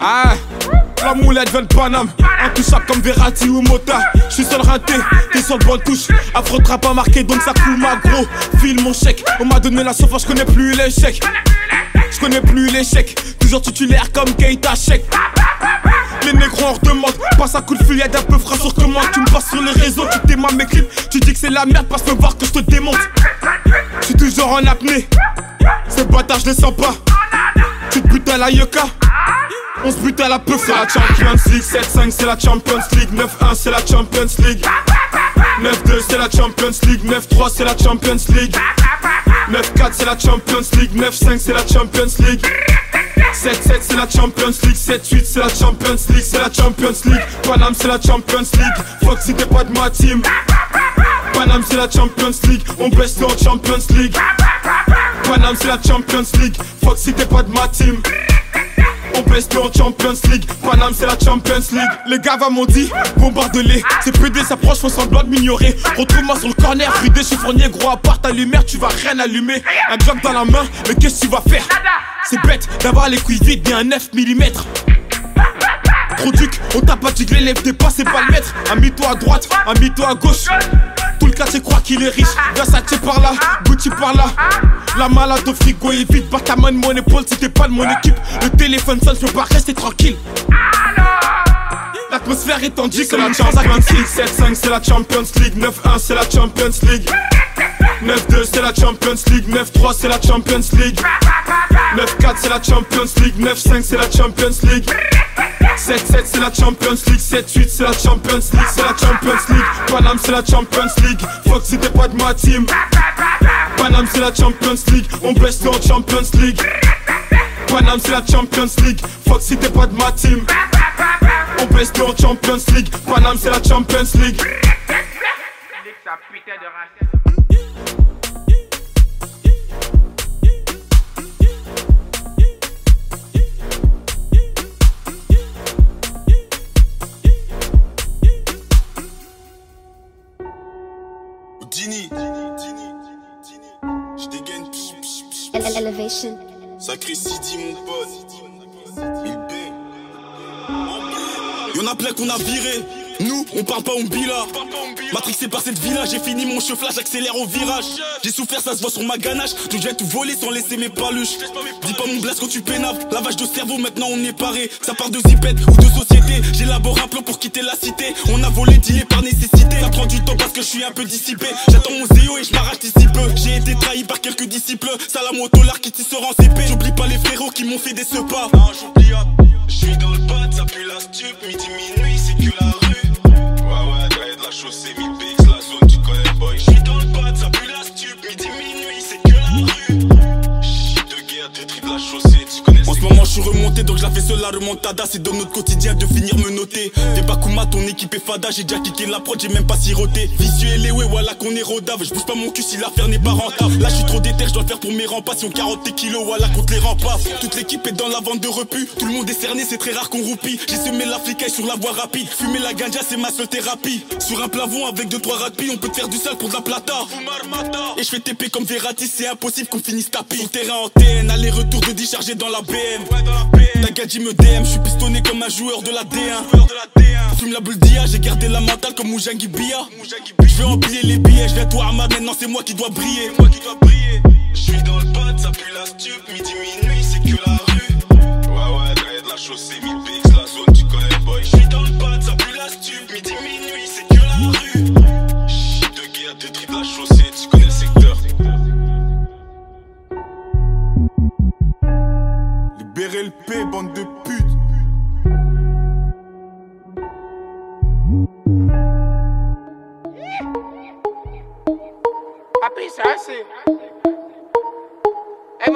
Ah, la moulette vient de Paname, intouchable comme Verratti ou Mota. Je suis seul raté, t'es sur le bon touche. Affrontera pas marqué donc ça coule ma gros. File mon chèque, on m'a donné la sauce, je connais plus l'échec. Je connais plus l'échec, toujours titulaire comme Keita Check. Les négros en redemande, passe un coup de fil, y'a d'un peu frais sur commande. Tu me passes sur les réseaux, tu t'aimes mes clips. Tu dis que c'est la merde, passe me voir que je te démonte. Je suis toujours en apnée, ces bâtards je les sens pas. Tu te butes à la yoka. On se bute à la peu, c'est la Champions League 7-5 c'est la Champions League 9-1 c'est la Champions League 9-2 c'est la Champions League 9-3 c'est la Champions League 9-4 c'est la Champions League 9-5 c'est la Champions League 7-7 c'est la Champions League 7-8 c'est la Champions League C'est la Champions League Panam c'est la Champions League Fuck si t'es pas de ma team Panam c'est la Champions League On baisse en Champions League Panam c'est la Champions League Fuck si t'es pas de ma team on pèse en Champions League. Paname, c'est la Champions League. Les gars m'ont dit, bombarde-les. C'est PD s'approche, font semblant de m'ignorer. Retrouve-moi sur le corner, fridé, chiffronnier, gros à part ta lumière, tu vas rien allumer. Un job dans la main, mais qu'est-ce que tu vas faire? C'est bête d'avoir les couilles vides, bien 9 mm. Trop duc, on t'a pas tiglé, lève tes pas, c'est pas le maître. Ami-toi à droite, ami-toi à gauche. Tout le quartier croit qu'il est riche. Versace par là, Gucci par là. La malade au frigo est vide, pas ta main de mon épaule si t'es pas de mon équipe. Le téléphone sonne, je peux pas rester tranquille. L'atmosphère est tendue c'est la Champions League 7-5 c'est la Champions League 9-1 c'est la Champions League 9-2 c'est la Champions League 9-3 c'est la Champions League 9-4 c'est la Champions League 9-5 c'est la Champions League 7-7 c'est la Champions League. 7-8 c'est la Champions League. C'est la Champions League. Panam c'est la Champions League. Fuck si t'es pas de ma team. Panam c'est la Champions League. On baisse en Champions League. Panam c'est la Champions League. Fuck si pas de ma team. On baisse en Champions League. Panam c'est la Champions League. Dini, Elevation. Sacré Sidi, mon pote. 1000 B. Y'en a plein qu'on a viré. Nous, on parle pas, on bila. Matrixé par cette villa, j'ai fini mon chauffage, j'accélère au virage. J'ai souffert, ça se voit sur ma ganache. Donc je tout voler sans laisser mes paluches. Dis pas mon blast quand tu pénaves. Lavage de cerveau, maintenant on est paré. Ça part de zipette ou de société. J'élabore un plan pour quitter la cité. On a volé, dealé par nécessité. Ça prend du temps parce que je suis un peu dissipé. J'attends mon zéo et je m'arrache d'ici peu. J'ai été trahi par quelques disciples. Salam au dollar qui se en CP. J'oublie pas les frérots qui m'ont fait des sepas. Non, j'oublie Je suis dans le ça pue la stup. Midi, minuit, c'est que la la chaussée, 1000 BX, la zone, tu connais, boy. Je suis dans le bad, ça pue la stup. Midi, minuit, c'est que la rue. Shit de guerre, des de la chaussée, ce moment, je suis remonté, donc je la fais seule la remontada. C'est dans notre quotidien de finir me noter. T'es pas Kuma, ton équipe est fada. J'ai déjà kické la prod, j'ai même pas siroté. Visuel et ouais, voilà qu'on est rodave. Je bouge pas mon cul si l'affaire n'est pas rentable. Là, je suis trop déter, je dois faire pour mes rempas. Si on 40 kilos, voilà contre les remparts. Toute l'équipe est dans la vente de repu. Tout le monde est cerné, c'est très rare qu'on roupie. J'ai semé la flicaille sur la voie rapide. Fumer la ganja, c'est ma seule thérapie. Sur un plavon avec deux trois rugby, on peut te faire du sale pour de la plata. Et je fais TP comme Verratti, c'est impossible qu'on finisse tapis. Terrain en TN, aller-retour de décharger dans la BM. Gadji me DM, je suis pistonné comme un joueur de la D1. Fume la bulle d'IA, j'ai gardé la mentale comme Moujangi Bia. Je vais empiler les billets, je vais toi Ahmad, maintenant c'est moi qui dois briller. Je suis dans le bad, ça pue la stup, midi minuit, c'est que la rue. Ouais, ouais, t'as de la chaussée, 1000 BX, la zone, tu connais, boy. Je suis dans le bad, ça pue la stup, midi minuit, c'est que la rue. Shit de guerre, des tripes, la chaussée, Libérez le P, bande de putes. Eh,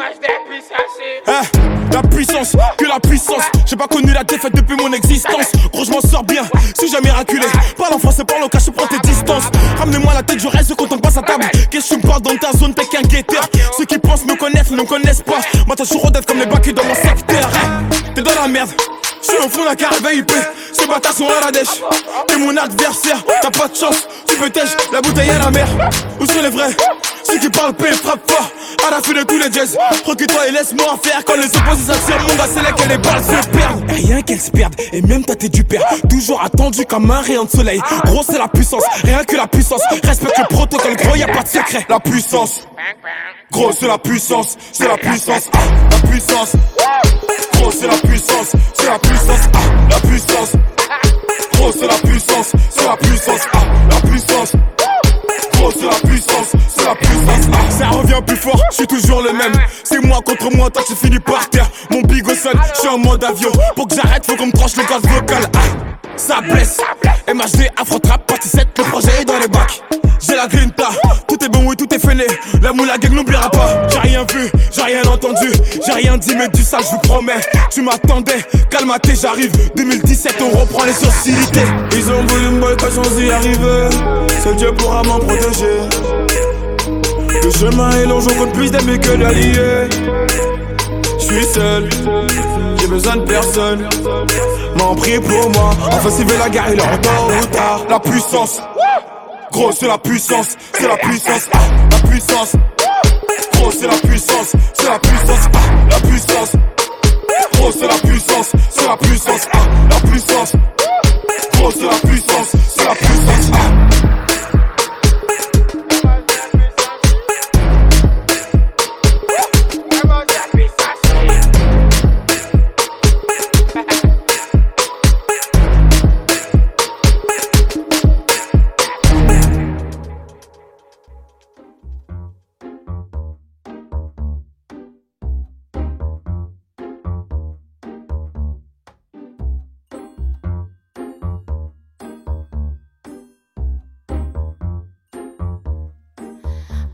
la puissance, que la puissance. J'ai pas connu la défaite depuis mon existence. Gros, je m'en sors bien, si j'ai miraculé. Parle en français, parle au je prends tes distances. Ramenez-moi la tête, je reste quand on passe à table. Qu'est-ce que tu me parles dans ta zone, t'es qu'un guetteur. Ceux qui pensent me connaissent, ne me connaissent pas. Toujours d'être comme les bacs dans mon secteur. Eh, T'es dans la merde. Je suis au fond d'un carré VIP, ces bâtards sont à la dèche. T'es mon adversaire, t'as pas de chance, tu peux tèche, la bouteille à la mer. Où sont les vrais? Ceux qui parlent paix frappe fort à la fin de tous les jazz. Recule-toi et laisse-moi faire quand les opposés s'attirent. Mon gars, c'est là que les balles se perdent. Rien qu'elles se perdent, et même ta tête du père. Toujours attendu comme un rayon de soleil. Gros, c'est la puissance, rien que la puissance. Respecte le protocole, gros, y a pas de secret. La puissance. Gros, c'est la puissance, c'est la puissance, ah, la puissance. Gros, c'est la puissance, c'est la puissance, ah, la puissance. Gros, c'est la puissance, c'est la puissance, ah, la puissance. C'est la puissance, c'est la puissance, ah, ça revient plus fort, je suis toujours le même. C'est moi contre moi, toi tu finis par terre. Mon big sol, je suis en mode avion. Pour que j'arrête, faut qu'on me tranche le gaz vocal, ah, ça blesse. MHD, Afro Trap, partie 7, le projet est dans les bacs. J'ai la grinta, tout est bon, oui, tout est fêlé. La moula gang n'oubliera pas. J'ai rien vu, j'ai rien entendu, j'ai rien dit, mais du sale, je vous promets. Tu m'attendais, calmaté, j'arrive. 2017, on reprend les sociétés. Ils ont voulu me boy, pas chance d'y arriver. Seul Dieu pourra m'en protéger. Le chemin est long, je compte plus d'aimer que d'alliés. Je suis seul, j'ai besoin de personne. M'en prie pour moi, enfin veut la guerre, il est tôt ou. La puissance. Gros, c'est la puissance, c'est la puissance, ah, la puissance. Gros, c'est la puissance, c'est la puissance, ah, la puissance. Gros, c'est la puissance, c'est la puissance, ah, la puissance. Gros, c'est la puissance, c'est la puissance.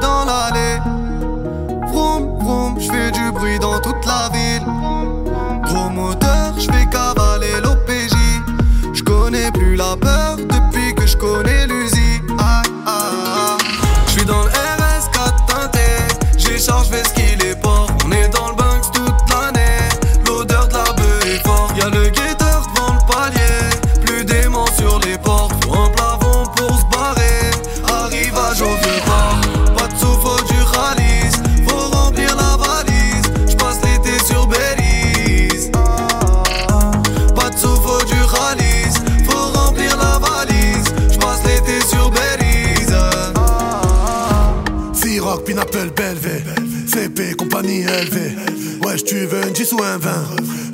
dans l'allée. Vroom, vroom, je fais du bruit dans toute la ville.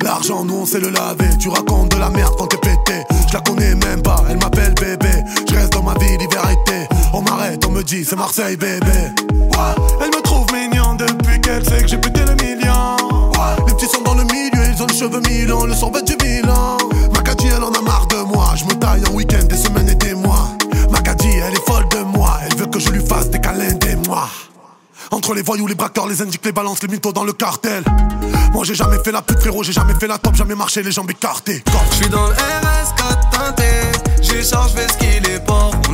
L'argent, nous on sait le laver. Tu racontes de la merde quand t'es pété. Je la connais même pas, elle m'appelle bébé. Je reste dans ma vie, l'hiver été. On m'arrête, on me dit c'est Marseille bébé. Elle me trouve mignon depuis qu'elle sait que j'ai pété le million. Les petits sont dans le milieu, ils ont les cheveux milans, le sorbet du Milan. Macadie, elle en a marre de moi. Je me taille en week-end, des semaines et des mois. Macadie, elle est folle de moi. Elle veut que je lui fasse des câlins des mois. Entre les voyous, les braqueurs, les indiques, les balances, les mythos dans le cartel. Moi j'ai jamais fait la pute frérot, j'ai jamais fait la top, jamais marché les jambes écartées. Je suis dans le RS 4 teinté, j'échange, fais ce qu'il est porté.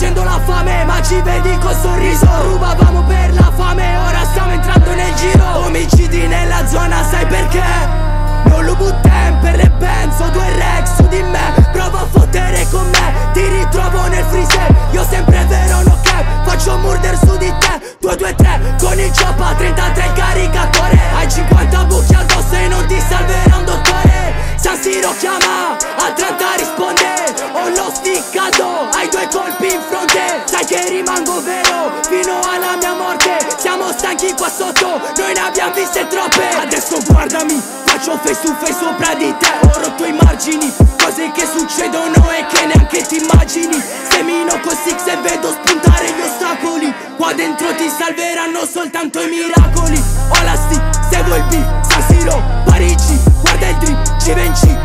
Facendo la fame, ma ci vedi col sorriso. Rubavamo per la fame, ora stiamo entrando nel giro. Omicidi nella zona, sai perché? Non lo buttem per le penso due rex su di me. Prova a fottere con me Ti ritrovo nel freezer. Io sempre vero no cap Faccio murder su di te 2, 2, 3 Con il cioppa 33 il caricatore Hai 50 buchi addosso e non ti salverà un dottore. San Siro chiama A 30 risponde. Ho lo sticcato Hai due colpi in fronte. Sai che rimango vero Fino alla mia morte. Siamo stanchi qua sotto Noi ne abbiamo viste troppe. Adesso guardami Faccio face to face sopra di te. Ho rotto i margini Cose che succedono e che neanche ti immagini. Semino con Six e vedo spuntare gli ostacoli Qua dentro ti salveranno soltanto i miracoli. Ho la stick, se vuoi il beat San Siro, Parigi Guarda il drip, ci venci.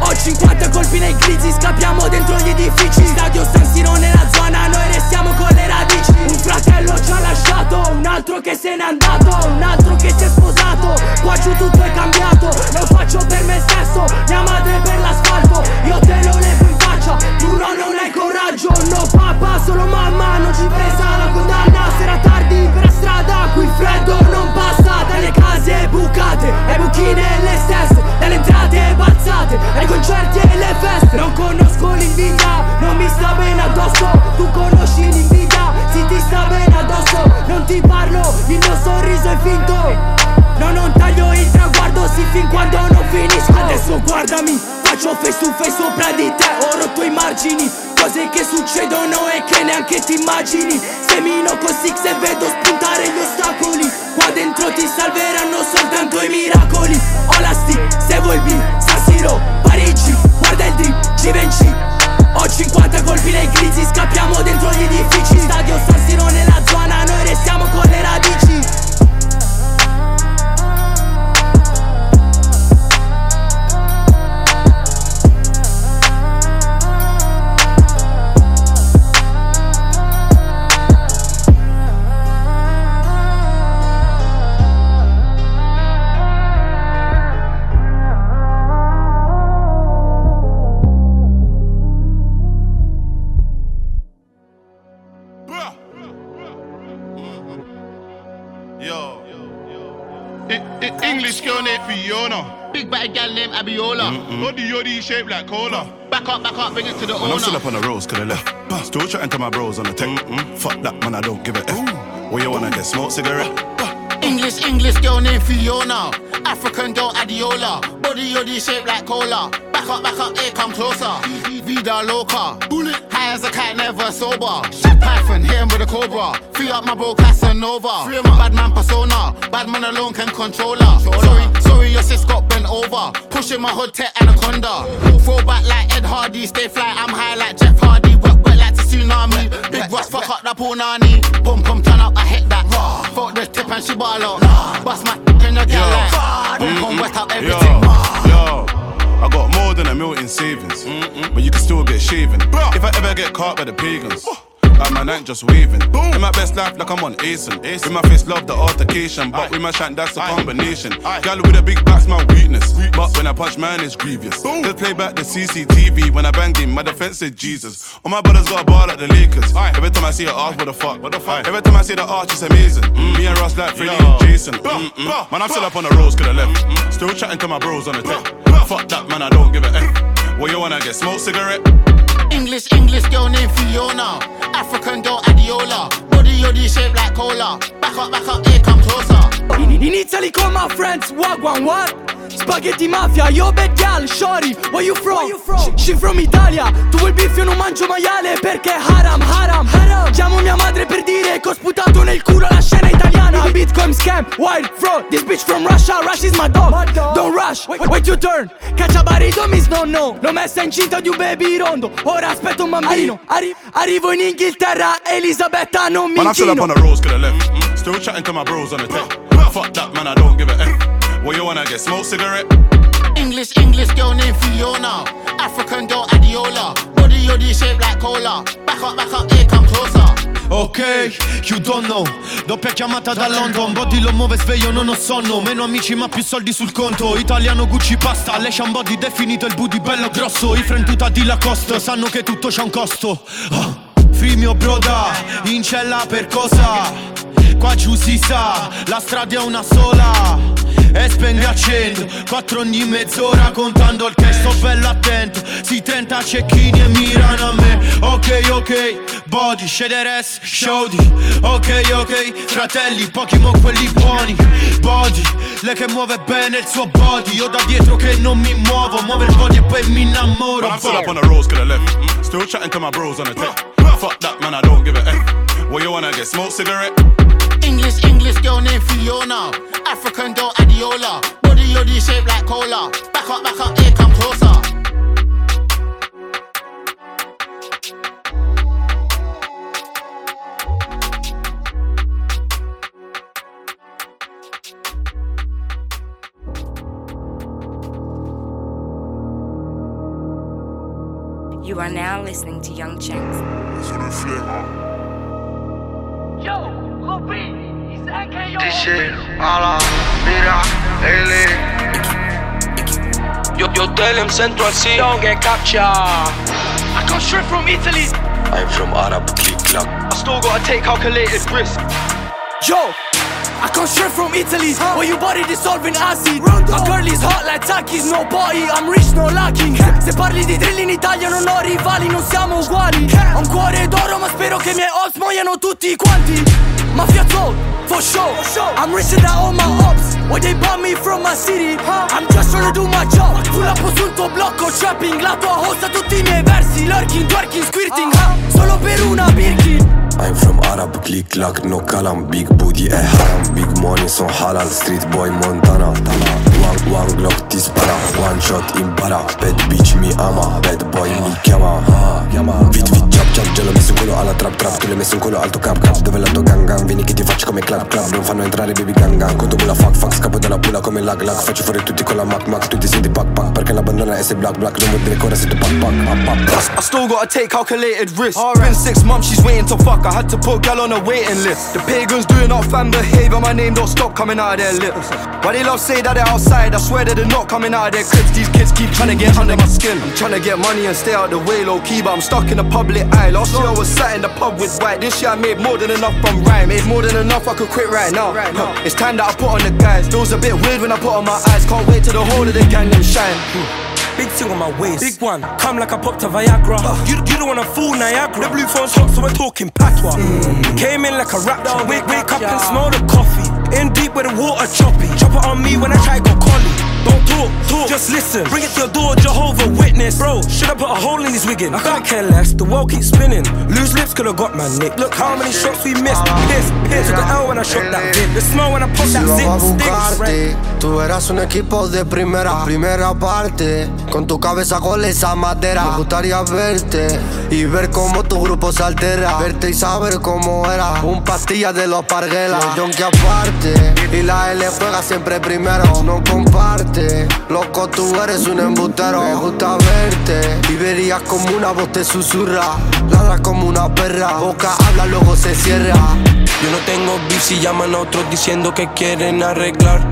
Ho 50 colpi nei glizzi, scappiamo dentro gli edifici. Stadio San Siro nella zona, noi restiamo con le radici. Un fratello ci ha lasciato, un altro che se n'è andato Un altro che si è sposato, qua giù tutto è cambiato Lo faccio per me stesso, mia madre per l'asfalto. Io te lo levo in faccia, tu no non hai coraggio No papà, solo mamma, non ci pesa la condanna Sera tardi per la strada, qui freddo non passa Dalle case bucate, e buchine le stesse Dalle entrate balzate, ai concerti e le feste. Non conosco l'invidia, non mi sta bene addosso. Tu conosci l'invidia, sì ti sta bene addosso. Non ti parlo, il mio sorriso è finto. No, non taglio il traguardo, sì fin quando non finisco. Adesso guardami, faccio face to face sopra di te Ho rotto i margini, cose che succedono e che neanche ti immagini. Semino con Six e vedo spuntare gli ostacoli dentro ti salveranno soltanto i miracoli. Ho la stick, se vuoi il beat, San Siro, Parigi Guarda il drip, Givenchy Ho 50 colpi nei glizzi, scappiamo dentro gli edifici girl named Fiona. Big bad gal named Abiola. Body yoddy shaped like cola. Back up, back up, bring it to the Man, I'm still up on the roads, could I left. Still chatting to my bros on the tech. Fuck that, man, I don't give a F. What you wanna get? Smoke cigarette? English, English girl named Fiona. African girl Adiola. Body yoddy shaped like cola. Back up, back up, here come closer. Vida loca. Bullet. High as a cat, never sober. Shit Python, hit him with a cobra. Free up my bro Casanova. Free my bad man persona. Bad man alone can control her. Sorry, sorry, your sis got bent over. Pushing my hood to anaconda. Throw back like Ed Hardy. Stay fly, I'm high like Jeff Hardy. Wet, wet like the tsunami. Big Ross, fuck up that punani. Boom, pum, turn up, I hit that. Fuck the tip and she ball out. Bust my in the gal like. Pum pum, wet up Yo, everything. yo. I got more than a million in savings, but you can still get shaven. If I ever get caught by the pagans, oh. Like man ain't just waving. In my best life, like I'm on Asen. With my face, love the altercation, but with my shank, that's a combination. Gal with a big back's my weakness, but when I punch man, it's grievous. Boom. Just play back the CCTV when I bang him, my defense said Jesus. All my brothers got a ball like the Lakers. Every time I see her arch, what the fuck? What the fuck? Every time I see the arch, it's amazing. Mm. Me and Ross like Freddie and Jason. Mm-mm. Man, I'm still up on the roads, could have left. Still chatting to my bros on the tech. Fuck that, man, I don't give a F. What you wanna get? Smoke cigarette? English, English girl named Fiona. African girl Adiola. Body yoddy shaped like cola. Back up, back up, here come closer. In, in Italy call my friends Wagwan what? Spaghetti mafia, yo bad gal, shorty, where you from? She, she from Italia, tu vuoi il beef io non mangio maiale perché haram, haram, haram Chiamo mia madre per dire che ho sputato nel culo la scena italiana a beat comme scam, wild fraud. This bitch from Russia, Rush is my dog. Don't rush, wait, wait your turn. Cacciabarito miss no no. L'ho messa incinta di un baby rondo. Ora aspetto un bambino. Arri- arrivo in Inghilterra, Elisabetta non mi Man, I'm still up on the roads, could have left. Mm, Still chatting to my bros on the tech. Fuck that, man, I don't give a F. What you wanna get? Smoke cigarette? English, English girl named Fiona. African girl Adiola. Body yoddy shaped like cola. Back up, back up, here come closer. Ok, you don't know Doppia chiamata da London. Body lo muove sveglio, non ho sonno. Meno amici ma più soldi sul conto. Italiano Gucci pasta. Lei body definito il booty bello grosso. I friend tutta di Lacoste Sanno che tutto c'ha un costo. Ah, Free mio broda In cella per cosa? Qua giù si sa La strada è una sola e spengo accendo Quattro ogni mezz'ora contando il cash Sto bello attento Si 30 cecchini e mirano a me Ok ok Body, shederes, showdi Ok ok Fratelli, pochi mo quelli buoni Body, lei che muove bene il suo body Io da dietro che non mi muovo Muove il body e poi mi innamoro I'm still up on the roads, could have left. Still chatting to my bros on the tech. Fuck that, man, I don't give a F. What you wanna get? Smoke cigarette? English, English girl named Fiona. African girl Adiola. Body yoddy shaped like cola. Back up, back up, here come closer. You are now listening to Young Chinks. Dice a la mira, ele. Yo, yo tell him Central C don't get captured. I come straight from Italy. I'm from Arab click clack. I still gotta take calculated risk. Yo, I come straight from Italy, where you body dissolving acid. My girl is hot like Takis, no body, I'm rich, no lacking. Se parli di drill in Italia non ho rivali, non siamo uguali. Ho un cuore d'oro, ma spero che i miei ops muoiano tutti quanti. Mafia Soul, for sure. I'm richer than all my ops. Why they bought me from my city? I'm just trying to do my job. Pull up sul tuo blocco, trapping, la tua hosta tutti i miei versi. Lurking, twerking, squirting, ha, solo per una Birkin. I'm from Arab click clack, no kalam Big booty eh haram, big money son halal Street boy Montana One, one glock dispara, one shot impara Bad bitch mi ama, bad trap trap Tu messo in culo alto cap cap, dove la tua Vieni che ti faccio come clap clap, non fanno entrare baby Conto la fuck fuck, scappo dalla pula come lag lag Faccio fuori tutti con la mac mac, tu ti senti Perché la bandana è se black black, non vuol dire pack. I still gotta take calculated risks. Been six months, she's waiting to fuck. I had to put gal on a waiting list. The pagans doing off fan behavior, my name don't stop coming out of their lips. Why they love say that they're outside? I swear that they're not coming out of their cribs. These kids keep trying to get under my skin. I'm trying to get money and stay out the way low key, but I'm stuck in the public eye. Last year I was sat in the pub with white. This year I made more than enough from rhyme. Made more than enough, I could quit right now. It's time that I put on the guys. Feels a bit weird when I put on my eyes. Can't wait till the whole of the gang shine. Hmm. Big thing on my waist. Big one. Come like I popped a Viagra. You, you don't wanna fool Niagara. The blue phone's hot, so we're talking patois. Hmm. Came in like a raptor. Wake, wake up and smell the coffee. In deep where the water choppy. Chop it on me when I try to go collie. Don't talk, talk, just listen. Bring it to your door, Jehovah Witness. Bro, should I put a hole in his wiggin? I can't care less, the world keeps spinning. Loose lips could've got my nick. Look how many shots we missed. Piss, piss. Took the L when I shot that vid. The smell when I pop that a zip. tú eras un equipo de primera, primera parte. Con tu cabeza con esa madera. Me gustaría verte y ver cómo tu grupo se altera. Verte y saber cómo era. Un pastilla de los parguelas. Los que aparte. Y la L juega siempre primero. No comparte. Loco, tú eres un embutero. Me gusta verte. Y verías como una voz te susurra. Ladras como una perra. Boca habla, luego se cierra. Yo no tengo si llaman a otros diciendo que quieren arreglar.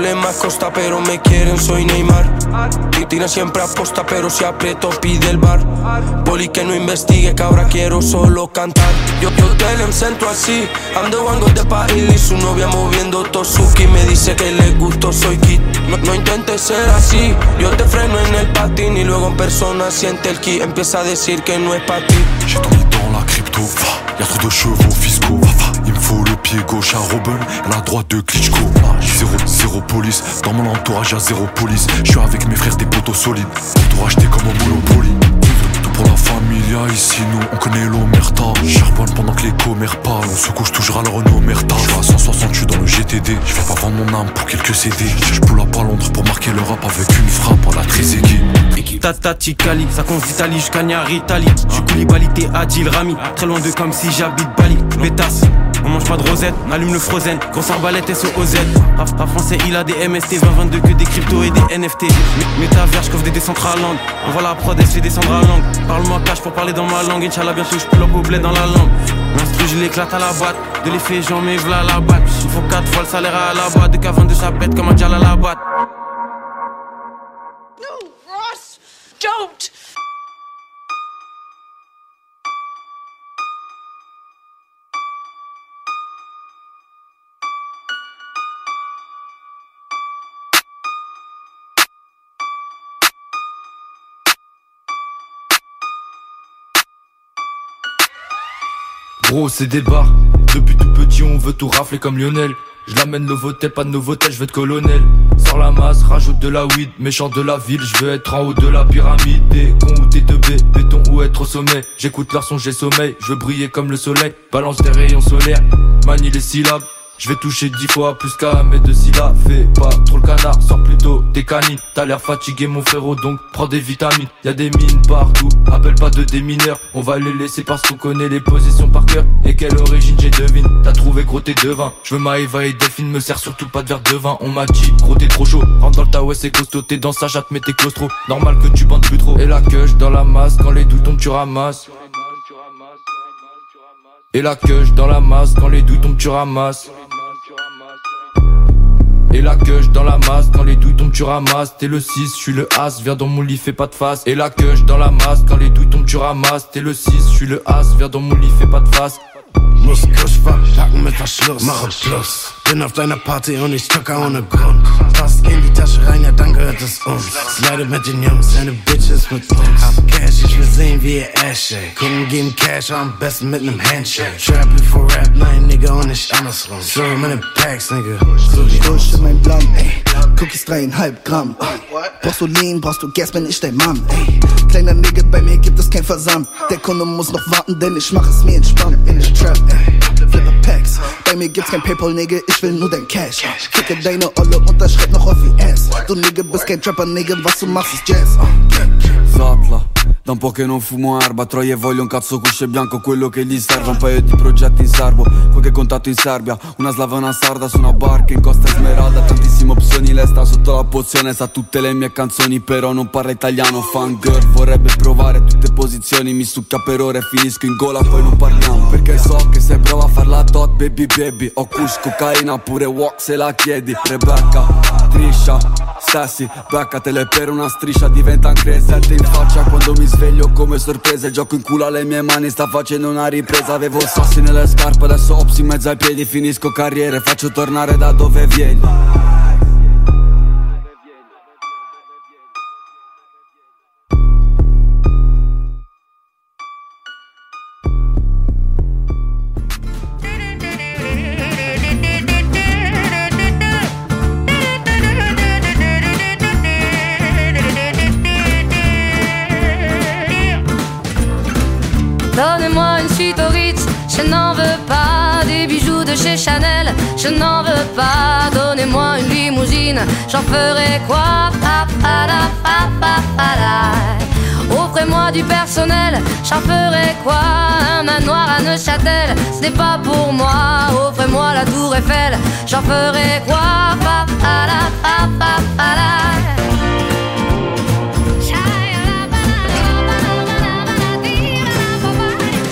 Problemas costa, pero me quieren, soy Neymar. Ti- Tiran siempre aposta, pero si aprieto pide el bar. Poli que no investigue, que ahora quiero solo cantar. Yo, yo tell em centro así, one got the party. Y su novia moviendo Tosuki me dice que le gusto, soy kid. No, no intentes ser así, yo te freno en el patín y luego en persona siente el ki. Empieza a decir que no es para ti. J'ai dans la crypto, y'a trop de chevaux fiscaux. Gauche à Robin la droite de Klitschko. Zéro, zéro police, dans mon entourage y'a zéro police. J'suis avec mes frères des poteaux solides, pour tout racheter comme au Monopoly. Pour la familia, ici nous on connaît l'omerta. Charbonne pendant que les commères parlent, on se couche toujours à leur omerta. Je à 160, je dans le GTD, je vais pas vendre mon âme pour quelques CD. Je poule pas Londres pour marquer le rap avec une frappe à la Trezeguet. Tata Ticali, ça compte d'Italie jusqu'à Italie. J'suis Koulibaly, t'es Adil Rami. Très loin de comme si j'habite Bali. Pétasse, on mange pas de rosette, on allume le frozen. Grosse arbalète SOZ. Rap, pas français, il a des MST 2022 que des cryptos et des NFT. Métavers, j'coffre des décentrales On voit la prod, elle descendre à langue. Parle-moi cash pour parler dans ma langue. Inch'Allah, bientôt j'pull up au bled dans la langue. L'instru, je l'éclate à la boîte. De l'effet, j'en mets v'là la batte. Il faut 4 fois le salaire à la boîte. De qu'avant de sa bête comme un dial à la batte. Don't! Gros, c'est des bars. Depuis tout petit, on veut tout rafler comme Lionel. Je l'amène Novotel, pas de Novotel, je veux être colonel. Sors la masse, rajoute de la weed, méchant de la ville, je veux être en haut de la pyramide. Des cons ou des teubés, béton ou être au sommet. J'écoute leur son, j'ai sommeil, je veux briller comme le soleil. Balance des rayons solaires, manie les syllabes. Je vais toucher dix fois plus qu'à mes deux syllabes. Fais pas trop le canard, sors plutôt des canines. T'as l'air fatigué mon frérot donc prends des vitamines. Y'a des mines partout, appelle pas de démineurs. On va les laisser parce qu'on connaît les positions par cœur. Et quelle origine j'ai devine T'as trouvé gros t'es devin Je veux ma Eva et Delphine me sert surtout pas de verre de vin. On m'a dit gros t'es trop chaud. Rentre dans le ta ouais c'est costaud T'es dans sa chatte mais t'es claustro. Normal que tu bandes plus trop. Et la queue dans la masse Quand les douilles tombent tu ramasses. Et la queue dans la masse, quand les douilles tombent tu ramasses et la queue dans la masse, quand les douilles tombent tu ramasses. T'es le 6, je suis le As, viens dans mon lit, fais pas de face. Et la queue dans la masse, quand les douilles tombent tu ramasses. T'es le 6, je suis le As, viens dans mon lit, fais pas de face Muss Kusch verpacken mit Verschluss. Mache Schluss. Bin auf deiner Party und ich zucker ohne Grund. Fass in die Tasche rein, ja dann gehört es uns. Slide mit den Jungs, eine Bitches mit uns. Hab Cash, ich will sehen, wie ihr Ass shake. Kunden geben Cash, am besten mit nem Handshake. Trap before Rap, nein, Nigga, und nicht andersrum. So meine Packs, Nigga. So wie Kusch in mein Blunt, ey. Cookies dreieinhalb Gramm. Brauchst du Lean, brauchst du Gas, bin ich dein Mann, ey. Kleiner Nigga, bei mir gibt es kein Versand. Der Kunde muss noch warten, denn ich mach es mir entspannt. In ich Trap, ey. Flipper Packs. Bei mir gibt's kein Paypal, Nigga, ich will nur dein Cash. Kicke deine Olle und das schreit noch auf wie S. Du Nigga bist kein Trapper, Nigga, was du machst ist Jazz. Zatla Da un po' che non fumo erba Troie voglio un cazzo cusce bianco Quello che gli serve. Un paio di progetti in serbo Qualche contatto in Serbia. Una slava una sarda su una barca in Costa Smeralda Tantissime opzioni Lei sta sotto la pozione Sa tutte le mie canzoni Però non parla italiano. Fangirl vorrebbe provare tutte posizioni Mi succa per ore Finisco in gola Poi non parliamo. Perché so che sei brava a farla tot Baby baby Ho kush cocaina Pure walk se la chiedi. Rebecca Trisha Sassy Beccatele per una striscia Diventa crescente in faccia Quando mi sveglio come sorpresa Il gioco in culo alle mie mani sta facendo una ripresa. Avevo sassi nelle scarpe Adesso ops in mezzo ai piedi Finisco carriere Faccio tornare da dove vieni j'en ferai quoi? Offrez-moi du personnel, j'en ferai quoi? Un manoir à Neuchâtel, ce n'est pas pour moi. Offrez-moi la tour Eiffel, j'en ferai quoi?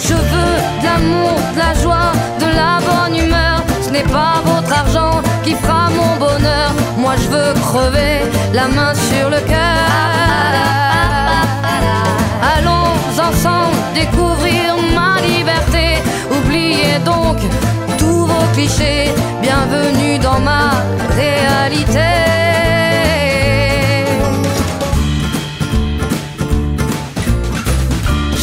Je veux de l'amour, de la joie, de la bonne humeur. Ce n'est pas Crever la main sur le cœur. Allons ensemble découvrir ma liberté. Oubliez donc tous vos clichés. Bienvenue dans ma réalité.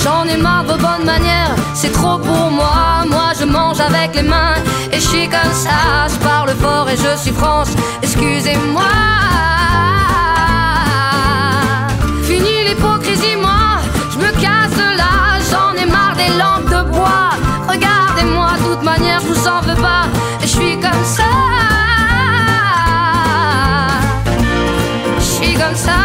J'en ai marre de bonnes manières, c'est trop pour moi. Moi, je mange avec les mains et je suis comme ça. Je parle fort et je suis France, excusez-moi. Fini l'hypocrisie, moi, je me casse de là. J'en ai marre des lampes de bois. Regardez-moi, de toute manière, je vous en veux pas. Et je suis comme ça. Je suis comme ça.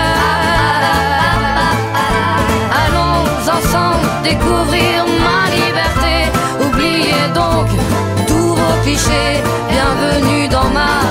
Découvrir ma liberté. Oubliez donc tous vos clichés. Bienvenue dans ma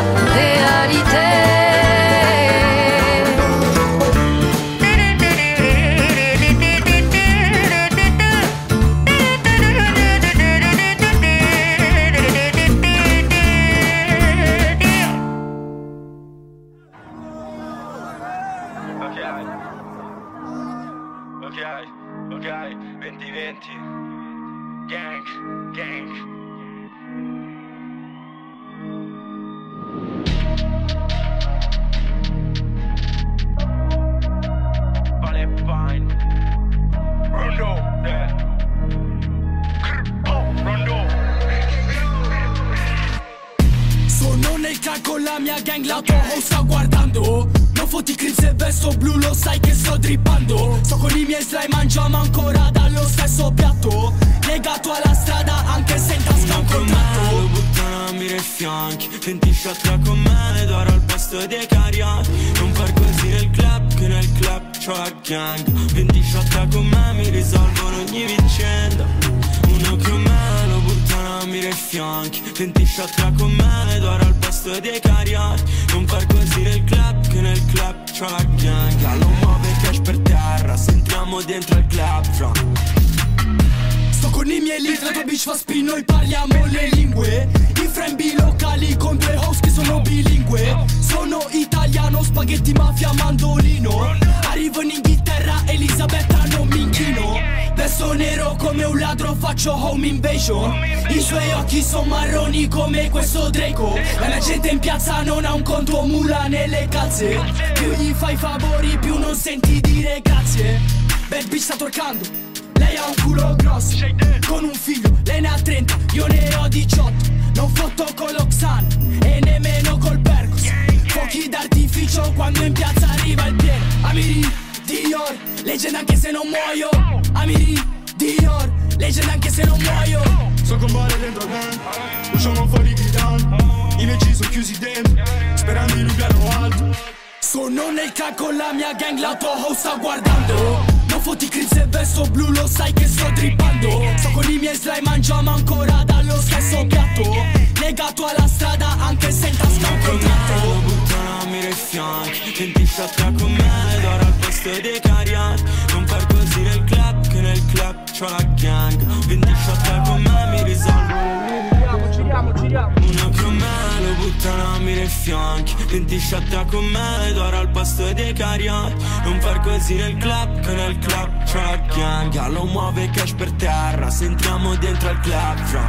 la gang. 20 shot tra con me mi risolvono ogni vicenda. Uno con me lo buttano a mire i fianchi. 20 shot tra con me ed ora al posto dei cariati Non far così nel club che nel club c'ho la gang. Allo muove cash per terra se entriamo dentro il club fra. Sto con i miei lead, la tua bitch fa spin, noi parliamo le lingue frembi locali con due host che sono bilingue. Sono italiano, spaghetti, mafia, mandolino. Arrivo in Inghilterra, Elisabetta non mi inchino. Vesto nero come un ladro, faccio home invasion. I suoi occhi sono marroni come questo Draco. La mia gente in piazza non ha un conto mula nelle calze. Più gli fai favori, più non senti dire grazie. Bad bitch sta torcando lei ha un culo grosso, con un figlio, lei ne ha 30, io ne ho 18 Non fotto con l'Oxan e nemmeno col Percos. Fuochi d'artificio quando in piazza arriva il pieno. Amiri, Dior, leggenda anche se non muoio. Amiri, Dior, leggenda anche se non muoio. So con mare dentro gang Usciamo fuori gridando I miei G sono chiusi dentro Sperando in un piano alto. Sono nel car con la mia gang, la tua host sta guardando Non fotti clip se vesto blu, lo sai che sto drippando. Sto con i miei slime, mangiamo ancora dallo stesso piatto. Legato alla strada anche se in tasca un contratto buttano a mire i fianchi 20 shot tra con me ed ora al posto dei cariati Non far così nel club che nel club c'ho la gang. 20 shot tra con me mi risolvo. Giriamo, giriamo me lo buttano a mire i fianchi. 20 shot tra con me ed ora al posto dei cariati Non far così nel club che nel club la gang. Allo muove cash per terra se entriamo dentro al club fra.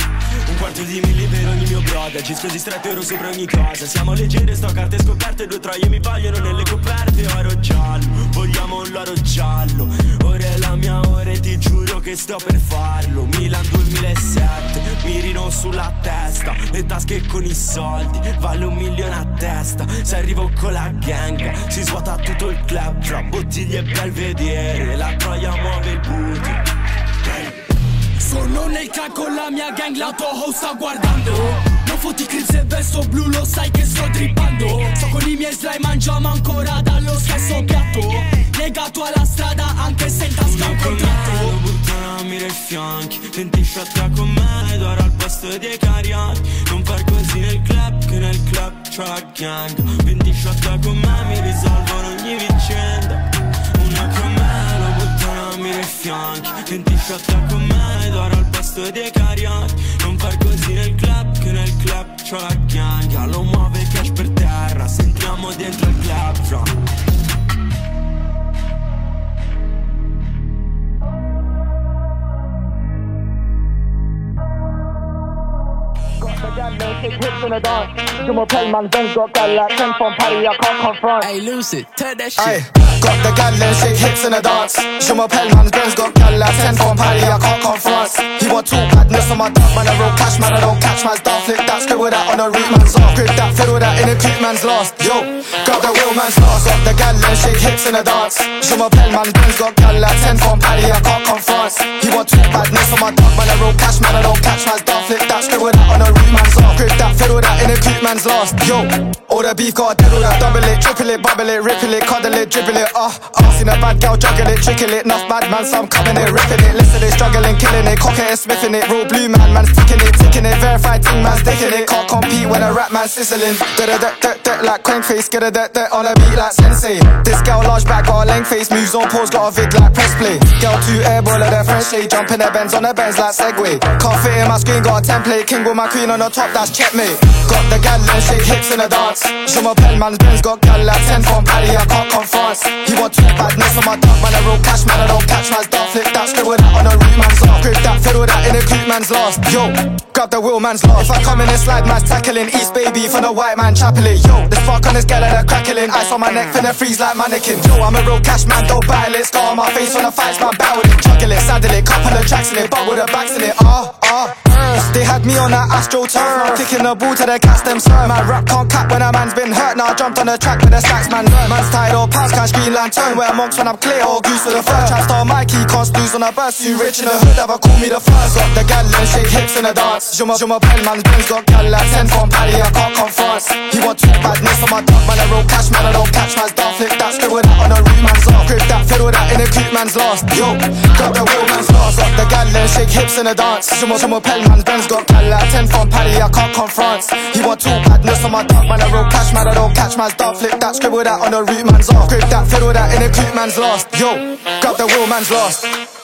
Un quarto di milli per ogni mio brother Cisco distratto ero sopra ogni cosa. Siamo leggende, sto carte scoperte Due troie mi paiono nelle coperte Oro giallo, vogliamo l'oro giallo. Ora è la mia ora e ti giuro che sto per farlo. Milan 2007, mirino sulla testa Le tasche con i soldi, vale un milione a testa. Se arrivo con la gang, si svuota tutto il club. Fra bottiglie e belvedere, la troia muove il booty Sono nel car con la mia gang, la tua host sta guardando Non fotti clips e vesto blu lo sai che sto drippando. Sto con i miei slime mangiamo ancora dallo stesso piatto. Legato alla strada anche se in tasca un contratto. buttano mira i fianchi Venti sciatta con me ed ora al posto dei cariati Non far così nel club che nel club c'ho la gang. Venti sciatta con me mi risolvono ogni vicenda fianchi Venti sciatta con me ed ora al posto dei cariati Non far così nel club che nel club c'ho la gang Allo muove cash per terra Sentiamo dentro il club fra hips in the dance. Je m'appelle man, Ben's got gal like 10 from Paris, I can't confront. Hey Lucy, turn that shit got the gal shake hips in the dance. Je m'appelle man, Ben's got gal like 10 from Paris, I can't confront. He want two badness on my dog, man, I roll cash, man, I don't catch man's dog. Flick that, scribble that on the root man's off. Grip that, fiddle that in a creep man's lost. Yo, got the wheel man's lost. Got the gal shake hips in the dance. Je m'appelle man, Ben's got gal like 10 from Paris, I can't confront. He want two badness on my dog, man, I roll cash, man, I don't catch man's dog. Grip that, in a creep man's lost. Yo, all the beef got dead, all that double it, triple it, bubble it, ripple it, cuddle it, dribble it, ah, uh, uh. Seen a bad girl juggle it, trickle it, enough bad man, so I'm coming it, ripping it, listen it, struggling, killing it, cocking it, smithing it, raw blue man, man's ticking it, ticking it, verified thing, man's sticking it, can't compete when a rap man sizzling. Da da da da da like crank face, get a da da on a beat like sensei. This girl large back, got a length face, moves on pause, got a vid like press play. Girl two airball at their French shade, jumping their bends on their bends like Segway. Can't fit in my screen, got a template, king with my queen on the top, that's checkmate. Got the gal and shake hips in the dance. Je m'appelle man, Ben's got gal like 10 from Paris, I can't come confront. He want two badness on my dog, man, I roll cash, man, I don't catch man's dog. Flip that, scribble that on a root man's off. Grip that, fiddle that in a creep man's lost. Yo, grab the wheel man's lost. If I come in and slide, man's tackling. East baby for the white man chapeling. Yo, the spark on this gal that crackling. Ice on my neck, finna freeze like mannequin. Yo, I'm a real cash man, don't battle it. Scar on my face when the fights, man, battle it. Juggle it, saddle it, couple of tracks in it, but with the backs in it. Ah, ah. They had me on that astro turf, now kicking the ball to the cast them sir. My rap can't cap when a man's been hurt. Now I jumped on the track with the stacks, man. Man's tied or pounds, can't screen lantern. Wear monks when I'm clear, or goose for the fur. Trap star Mikey, can't snooze on a bus. You rich in the hood, ever call me the first. Got the gal and shake hips in the dance. Je m'appelle man's Ben's got gal like 10 from Paris, I can't come confront. He want two badness on my dog, man. I roll cash, man. I don't catch man's dog. Flip that, scribble that on a root man's off. Grip that, fiddle that in a creep man's lost. Yo, got the wheel man's lost. Got the gal and shake hips in the dance. Je m'appelle man's Ben's got gal like 10 from Paris, I can't confront. He want two badness on my dog, man. I roll cash, man. I don't catch man's dog. Flip that, scribble that on the root man's off. Grip that, fiddle that in a creep man's lost. Yo, got the wheel man's lost.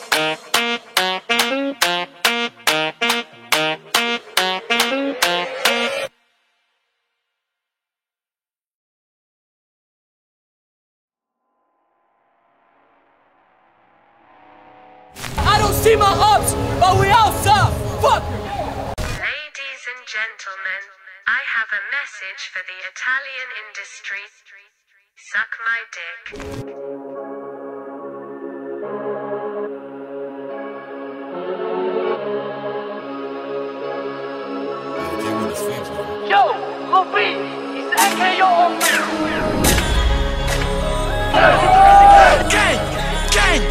Gentlemen, I have a message for the Italian industry. Suck my dick. Yo, Luffy, he's AKO Gang, gang,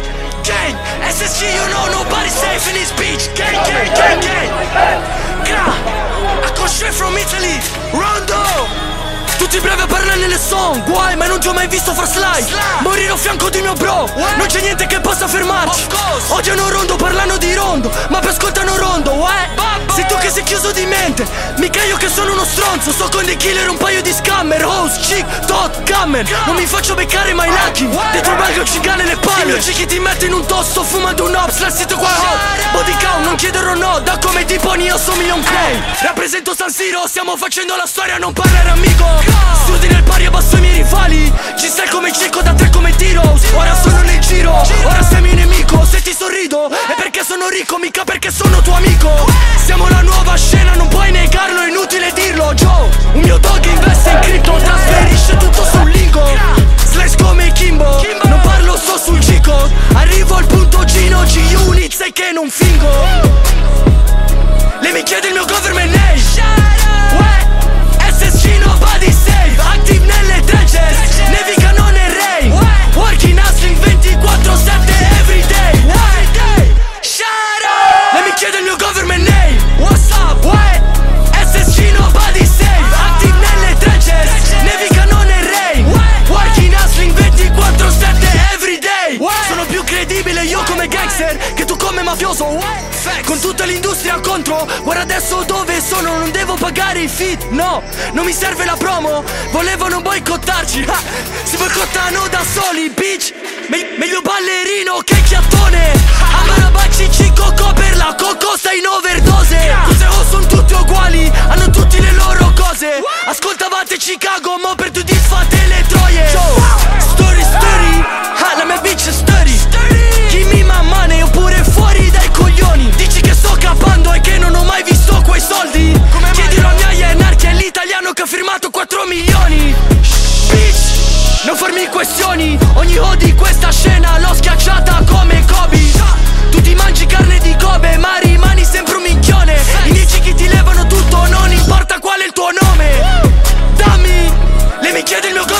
gang. SSG, you know nobody's safe in this beach. Gang, gang, gang, gang. Gra, I come straight from Italy. Rondo. Tutti bravi a parlare nelle song Guai ma non ti ho mai visto far slide. Morire a fianco di mio bro Non c'è niente che possa fermarci. Odiano rondo parlano di rondo Ma poi ascoltano rondo eh? Sei tu che sei chiuso di mente Mica io che sono uno stronzo Sto con dei killer un paio di scammer Host, chick, dot, cammer Non mi faccio beccare mai lucky Dentro il bagno cingane le palle. mio chicky ti mette in un tosto Fumando un ops Dal sito qua hot Body count non chiederò no Da come tipo io sono un Clay Rappresento San Siro Stiamo facendo la storia Non parlare amico Studi nel pari abbasso i miei rivali Ci stai come circo da tre come Tiros Ora sono nel giro Ora sei mio nemico. Se ti sorrido È perché sono ricco Mica perché sono tuo amico. Siamo la nuova scena Non puoi negarlo È inutile dirlo. Joe Un mio dog investe in cripto Trasferisce tutto sul lingo. Slash come Kimbo Non parlo sto sul Gico Arrivo al punto Gino G-Unit Sai che non fingo pagare i fit, no, non mi serve la promo, volevano boicottarci, ah, si boicottano da soli, bitch, Me- meglio ballerino che chiattone, Amarabacci cicocco per la cocco stai in overdose, Museo sono tutti uguali, hanno tutti le loro cose, ascoltavate Chicago, mo per tutti fate le troie, Show. story story, ah, la mia bitch è story, che ho firmato 4 milioni. Bitch, non farmi questioni. Ogni ho di questa scena l'ho schiacciata come Kobe. Tu ti mangi carne di Kobe ma rimani sempre un minchione. I nemici che ti levano tutto non importa qual è il tuo nome. Dammi, lei mi chiede il mio gol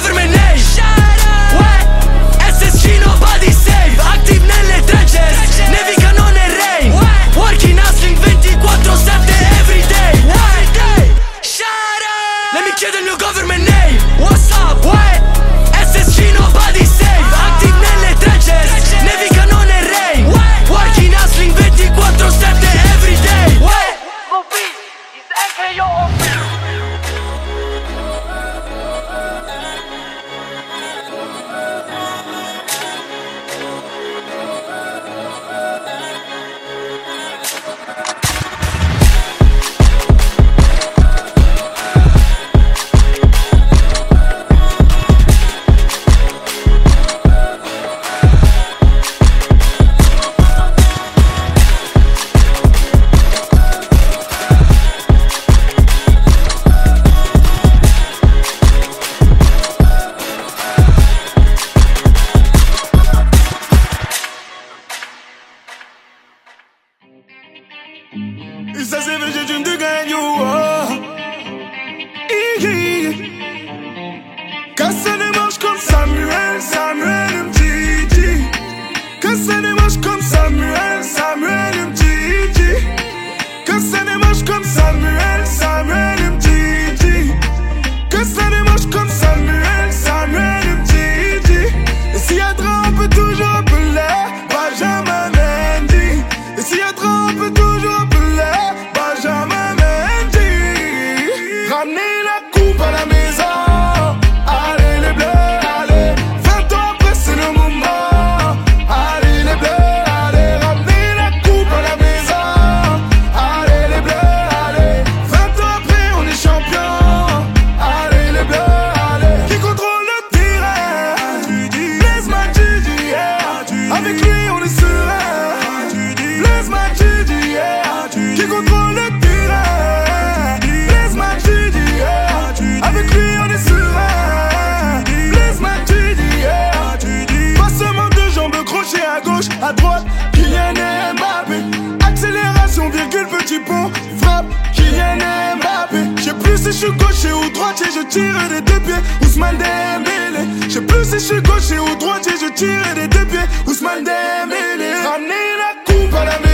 si je suis gaucher ou droitier, je tire des deux pieds. Ousmane Dembélé. Je sais plus si je suis gaucher ou droitier, je tire des deux pieds. Ousmane Dembélé. Ramenez la coupe à la maison.